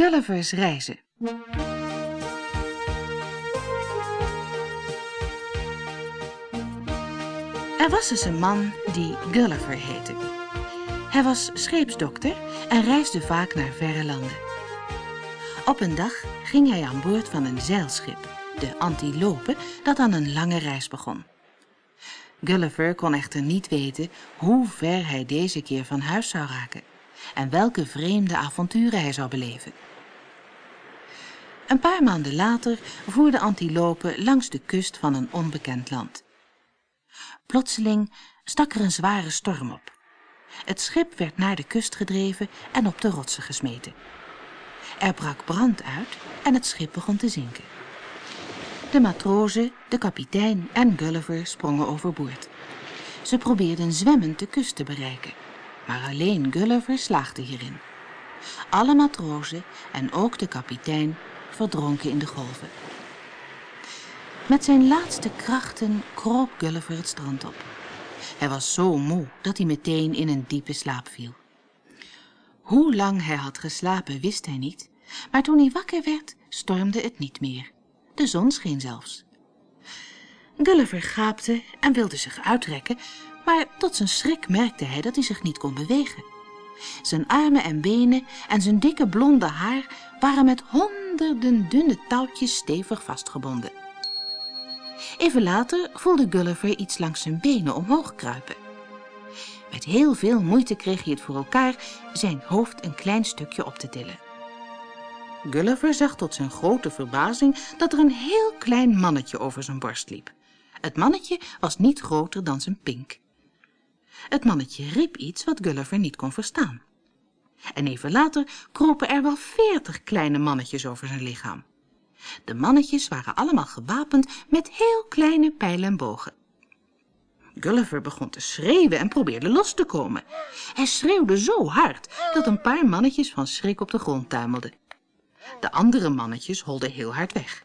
Gulliver's reizen. Er was eens een man die Gulliver heette. Hij was scheepsdokter en reisde vaak naar verre landen. Op een dag ging hij aan boord van een zeilschip, de Antilope, dat aan een lange reis begon. Gulliver kon echter niet weten hoe ver hij deze keer van huis zou raken en welke vreemde avonturen hij zou beleven. Een paar maanden later voer de antilope langs de kust van een onbekend land. Plotseling stak er een zware storm op. Het schip werd naar de kust gedreven en op de rotsen gesmeten. Er brak brand uit en het schip begon te zinken. De matrozen, de kapitein en Gulliver sprongen overboord. Ze probeerden zwemmend de kust te bereiken, maar alleen Gulliver slaagde hierin. Alle matrozen en ook de kapitein verdronken in de golven. Met zijn laatste krachten kroop Gulliver het strand op. Hij was zo moe dat hij meteen in een diepe slaap viel. Hoe lang hij had geslapen wist hij niet, maar toen hij wakker werd stormde het niet meer. De zon scheen zelfs. Gulliver gaapte en wilde zich uitrekken, maar tot zijn schrik merkte hij dat hij zich niet kon bewegen. Zijn armen en benen en zijn dikke blonde haar waren met honderden dunne touwtjes stevig vastgebonden. Even later voelde Gulliver iets langs zijn benen omhoog kruipen. Met heel veel moeite kreeg hij het voor elkaar zijn hoofd een klein stukje op te tillen. Gulliver zag tot zijn grote verbazing dat er een heel klein mannetje over zijn borst liep. Het mannetje was niet groter dan zijn pink. Het mannetje riep iets wat Gulliver niet kon verstaan. En even later kropen er wel veertig kleine mannetjes over zijn lichaam. De mannetjes waren allemaal gewapend met heel kleine pijlen en bogen. Gulliver begon te schreeuwen en probeerde los te komen. Hij schreeuwde zo hard dat een paar mannetjes van schrik op de grond tuimelden. De andere mannetjes holden heel hard weg.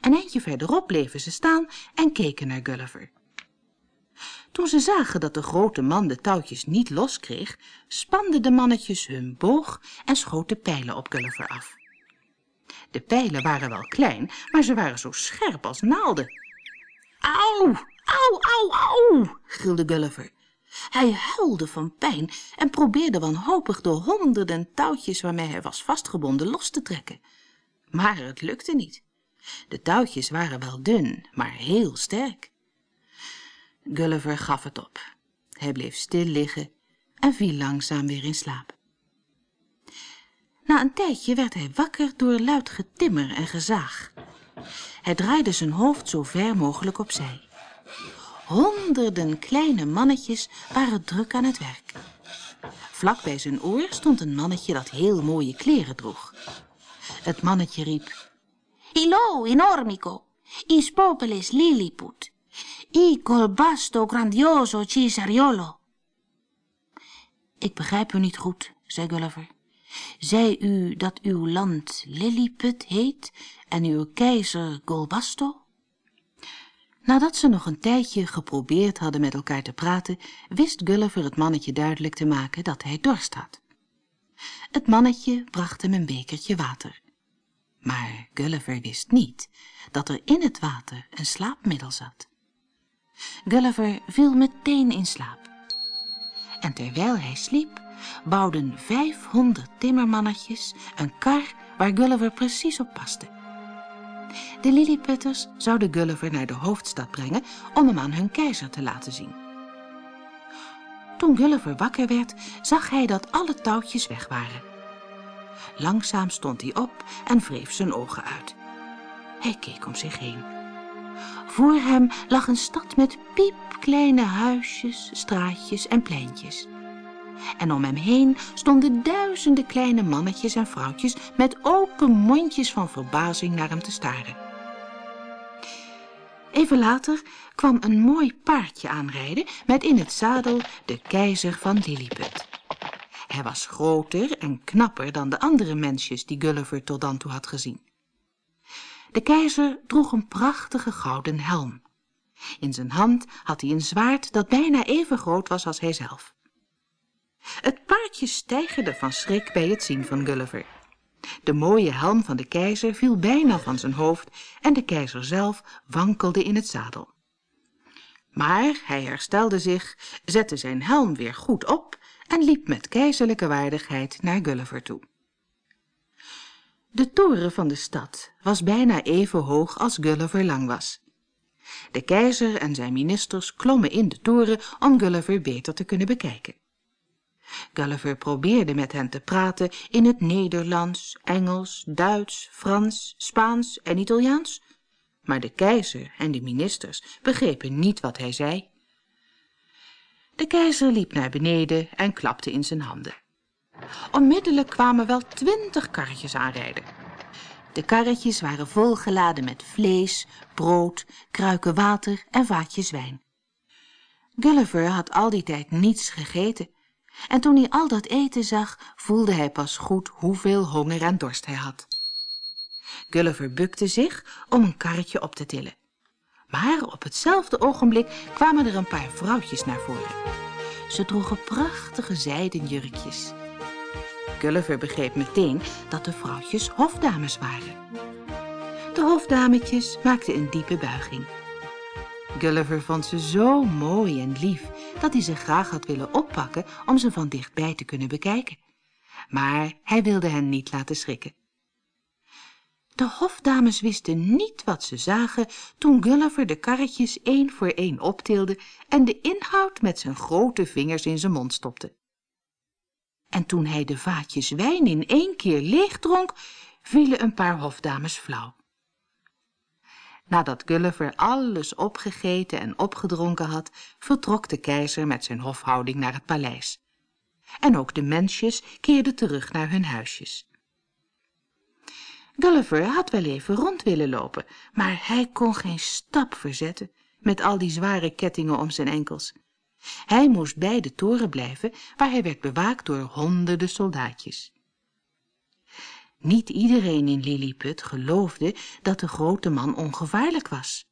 Een eindje verderop bleven ze staan en keken naar Gulliver. Toen ze zagen dat de grote man de touwtjes niet loskreeg, spanden de mannetjes hun boog en schoten pijlen op Gulliver af. De pijlen waren wel klein, maar ze waren zo scherp als naalden. Auw, auw, auw, auw, gilde Gulliver. Hij huilde van pijn en probeerde wanhopig de honderden touwtjes waarmee hij was vastgebonden los te trekken. Maar het lukte niet. De touwtjes waren wel dun, maar heel sterk. Gulliver gaf het op. Hij bleef stil liggen en viel langzaam weer in slaap. Na een tijdje werd hij wakker door luid getimmer en gezaag. Hij draaide zijn hoofd zo ver mogelijk opzij. Honderden kleine mannetjes waren druk aan het werk. Vlak bij zijn oor stond een mannetje dat heel mooie kleren droeg. Het mannetje riep... Hilo, enormico, is populis lilliput, i col basto grandioso cisariolo. Ik begrijp u niet goed, zei Gulliver. Zei u dat uw land Lilliput heet en uw keizer Golbasto? Nadat ze nog een tijdje geprobeerd hadden met elkaar te praten, wist Gulliver het mannetje duidelijk te maken dat hij dorst had. Het mannetje bracht hem een bekertje water. Maar Gulliver wist niet dat er in het water een slaapmiddel zat. Gulliver viel meteen in slaap. En terwijl hij sliep, bouwden vijfhonderd timmermannetjes een kar waar Gulliver precies op paste. De Lilliputters zouden Gulliver naar de hoofdstad brengen om hem aan hun keizer te laten zien. Toen Gulliver wakker werd, zag hij dat alle touwtjes weg waren. Langzaam stond hij op en wreef zijn ogen uit. Hij keek om zich heen. Voor hem lag een stad met piepkleine huisjes, straatjes en pleintjes. En om hem heen stonden duizenden kleine mannetjes en vrouwtjes met open mondjes van verbazing naar hem te staren. Even later kwam een mooi paardje aanrijden met in het zadel de keizer van Lilliput. Hij was groter en knapper dan de andere mensjes die Gulliver tot dan toe had gezien. De keizer droeg een prachtige gouden helm. In zijn hand had hij een zwaard dat bijna even groot was als hij zelf. Het paardje steigerde van schrik bij het zien van Gulliver. De mooie helm van de keizer viel bijna van zijn hoofd en de keizer zelf wankelde in het zadel. Maar hij herstelde zich, zette zijn helm weer goed op en liep met keizerlijke waardigheid naar Gulliver toe. De toren van de stad was bijna even hoog als Gulliver lang was. De keizer en zijn ministers klommen in de toren om Gulliver beter te kunnen bekijken. Gulliver probeerde met hen te praten in het Nederlands, Engels, Duits, Frans, Spaans en Italiaans, maar de keizer en de ministers begrepen niet wat hij zei. De keizer liep naar beneden en klapte in zijn handen. Onmiddellijk kwamen wel twintig karretjes aanrijden. De karretjes waren volgeladen met vlees, brood, kruiken water en vaatjes wijn. Gulliver had al die tijd niets gegeten en toen hij al dat eten zag, voelde hij pas goed hoeveel honger en dorst hij had. Gulliver bukte zich om een karretje op te tillen. Maar op hetzelfde ogenblik kwamen er een paar vrouwtjes naar voren. Ze droegen prachtige zijden jurkjes. Gulliver begreep meteen dat de vrouwtjes hofdames waren. De hofdametjes maakten een diepe buiging. Gulliver vond ze zo mooi en lief dat hij ze graag had willen oppakken om ze van dichtbij te kunnen bekijken. Maar hij wilde hen niet laten schrikken. De hofdames wisten niet wat ze zagen toen Gulliver de karretjes één voor één optilde en de inhoud met zijn grote vingers in zijn mond stopte. En toen hij de vaatjes wijn in één keer leeg dronk, vielen een paar hofdames flauw. Nadat Gulliver alles opgegeten en opgedronken had, vertrok de keizer met zijn hofhouding naar het paleis. En ook de mensjes keerden terug naar hun huisjes. Gulliver had wel even rond willen lopen, maar hij kon geen stap verzetten met al die zware kettingen om zijn enkels. Hij moest bij de toren blijven, waar hij werd bewaakt door honderden soldaatjes. Niet iedereen in Lilliput geloofde dat de grote man ongevaarlijk was.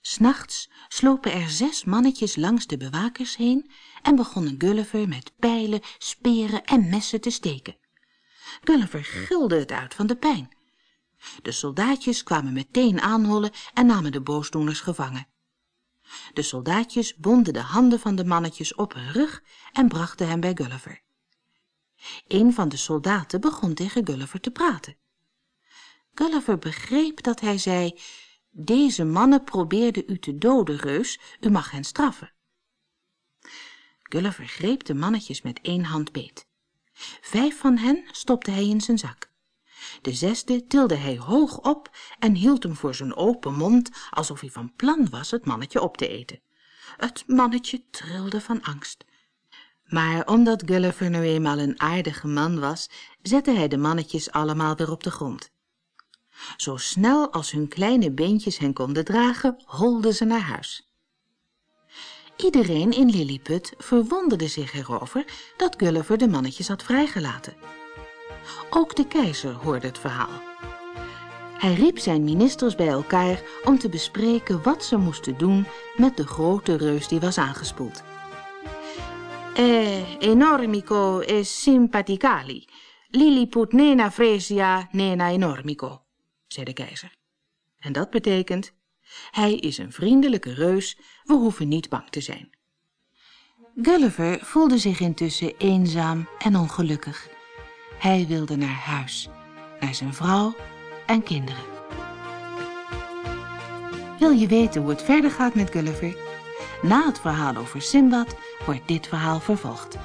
S'nachts slopen er zes mannetjes langs de bewakers heen en begonnen Gulliver met pijlen, speren en messen te steken. Gulliver gilde het uit van de pijn. De soldaatjes kwamen meteen aanhollen en namen de boosdoeners gevangen. De soldaatjes bonden de handen van de mannetjes op hun rug en brachten hem bij Gulliver. Een van de soldaten begon tegen Gulliver te praten. Gulliver begreep dat hij zei, deze mannen probeerden u te doden, reus, u mag hen straffen. Gulliver greep de mannetjes met één hand beet. Vijf van hen stopte hij in zijn zak. De zesde tilde hij hoog op en hield hem voor zijn open mond, alsof hij van plan was het mannetje op te eten. Het mannetje trilde van angst. Maar omdat Gulliver nu eenmaal een aardige man was, zette hij de mannetjes allemaal weer op de grond. Zo snel als hun kleine beentjes hen konden dragen, holden ze naar huis. Iedereen in Lilliput verwonderde zich erover dat Gulliver de mannetjes had vrijgelaten. Ook de keizer hoorde het verhaal. Hij riep zijn ministers bij elkaar om te bespreken wat ze moesten doen met de grote reus die was aangespoeld. Eh, enormico e simpaticali. Lilliput nena fresia nena enormico, zei de keizer. En dat betekent, hij is een vriendelijke reus, we hoeven niet bang te zijn. Gulliver voelde zich intussen eenzaam en ongelukkig. Hij wilde naar huis, naar zijn vrouw en kinderen. Wil je weten hoe het verder gaat met Gulliver? Na het verhaal over Simbad wordt dit verhaal vervolgd.